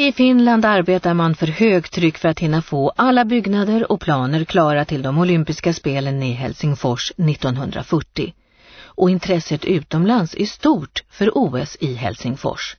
I Finland arbetar man för högtryck för att hinna få alla byggnader och planer klara till de olympiska spelen i Helsingfors 1940. Och intresset utomlands är stort för OS i Helsingfors.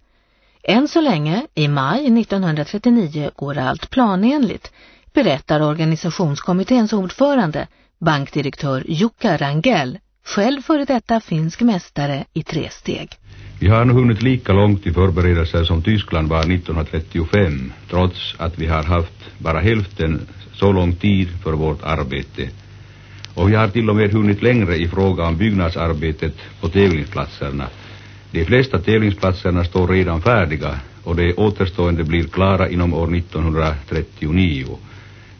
Än så länge, i maj 1939, går allt planenligt, berättar organisationskommitténs ordförande, bankdirektör Jukka Rangel, själv före detta finsk mästare i tre steg. Vi har nu hunnit lika långt i förberedelser som Tyskland var 1935, trots att vi har haft bara hälften så lång tid för vårt arbete. Och vi har till och med hunnit längre i fråga om byggnadsarbetet på tävlingsplatserna. De flesta tävlingsplatserna står redan färdiga och de återstående blir klara inom år 1939.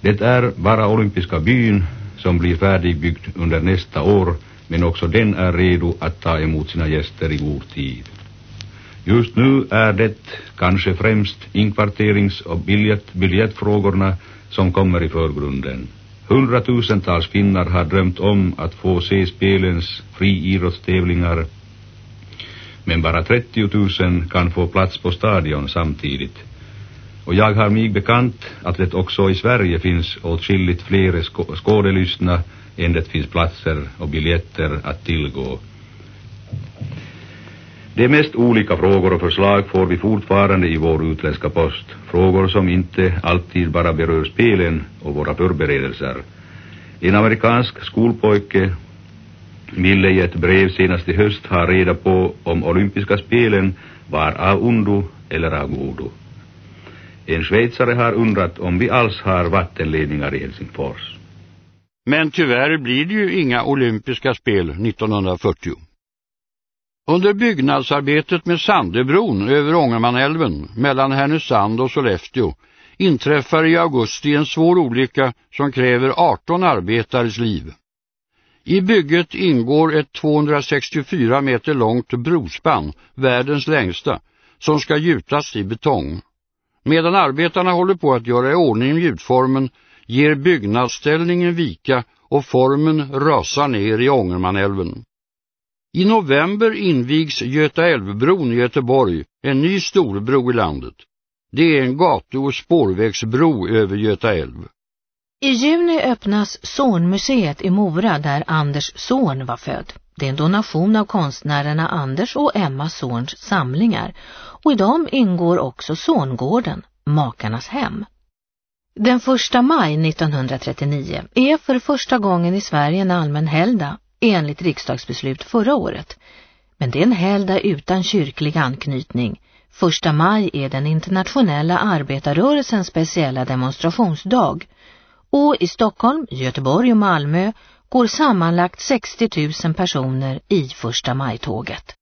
Det är bara olympiska byn som blir färdigbyggd under nästa år men också den är redo att ta emot sina gäster i god tid. Just nu är det kanske främst inkvarterings- och biljett, biljettfrågorna som kommer i förgrunden. Hundratusentals finnar har drömt om att få se spelens friidrottstävlingar men bara 30 000 kan få plats på stadion samtidigt. Och jag har mig bekant att det också i Sverige finns åtskilligt fler sk skådelystna än det finns platser och biljetter att tillgå. De mest olika frågor och förslag får vi fortfarande i vår utländska post. Frågor som inte alltid bara berör spelen och våra förberedelser. En amerikansk skolpojke ville i ett brev senast i höst ha reda på om olympiska spelen var av ondo eller av godo. En schweizare har undrat om vi alls har vattenledningar i Helsingfors. Men tyvärr blir det ju inga olympiska spel 1940. Under byggnadsarbetet med Sandebron över Ångermanälven mellan Härnösand och Sollefteå inträffar i augusti en svår olycka som kräver 18 arbetares liv. I bygget ingår ett 264 meter långt brospann, världens längsta, som ska gjutas i betong. Medan arbetarna håller på att göra i ordning gjutformen ger byggnadsställningen vika och formen rasar ner i Ångermanälven. I november invigs Göta älvbron i Göteborg, en ny storbro i landet. Det är en gatu- och spårvägsbro över Göta älv. I juni öppnas Sonmuseet i Mora där Anders son var född. Det är en donation av konstnärerna Anders och Emma Sorns samlingar och i dem ingår också Sångården, makarnas hem. Den 1 maj 1939 är för första gången i Sverige en allmän helgdag enligt riksdagsbeslut förra året. Men det är en helgdag utan kyrklig anknytning. Första maj är den internationella arbetarrörelsens speciella demonstrationsdag. Och i Stockholm, Göteborg och Malmö går sammanlagt 60 000 personer i första majtåget.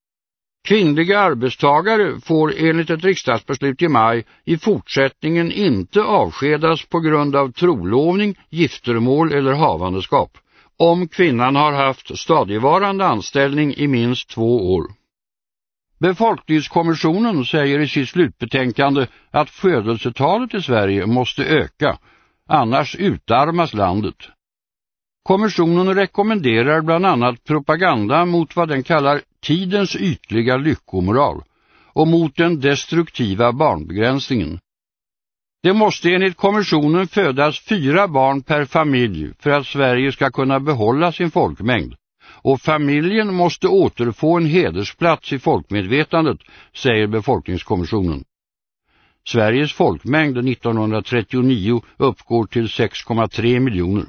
Kvinnliga arbetstagare får enligt ett riksdagsbeslut i maj i fortsättningen inte avskedas på grund av trolovning, giftermål eller havandeskap om kvinnan har haft stadigvarande anställning i minst två år. Befolkningskommissionen säger i sitt slutbetänkande att födelsetalet i Sverige måste öka, annars utarmas landet. Kommissionen rekommenderar bland annat propaganda mot vad den kallar tidens ytliga lyckomoral och mot den destruktiva barnbegränsningen. Det måste enligt kommissionen födas fyra barn per familj för att Sverige ska kunna behålla sin folkmängd. Och familjen måste återfå en hedersplats i folkmedvetandet, säger befolkningskommissionen. Sveriges folkmängd 1939 uppgår till 6,3 miljoner.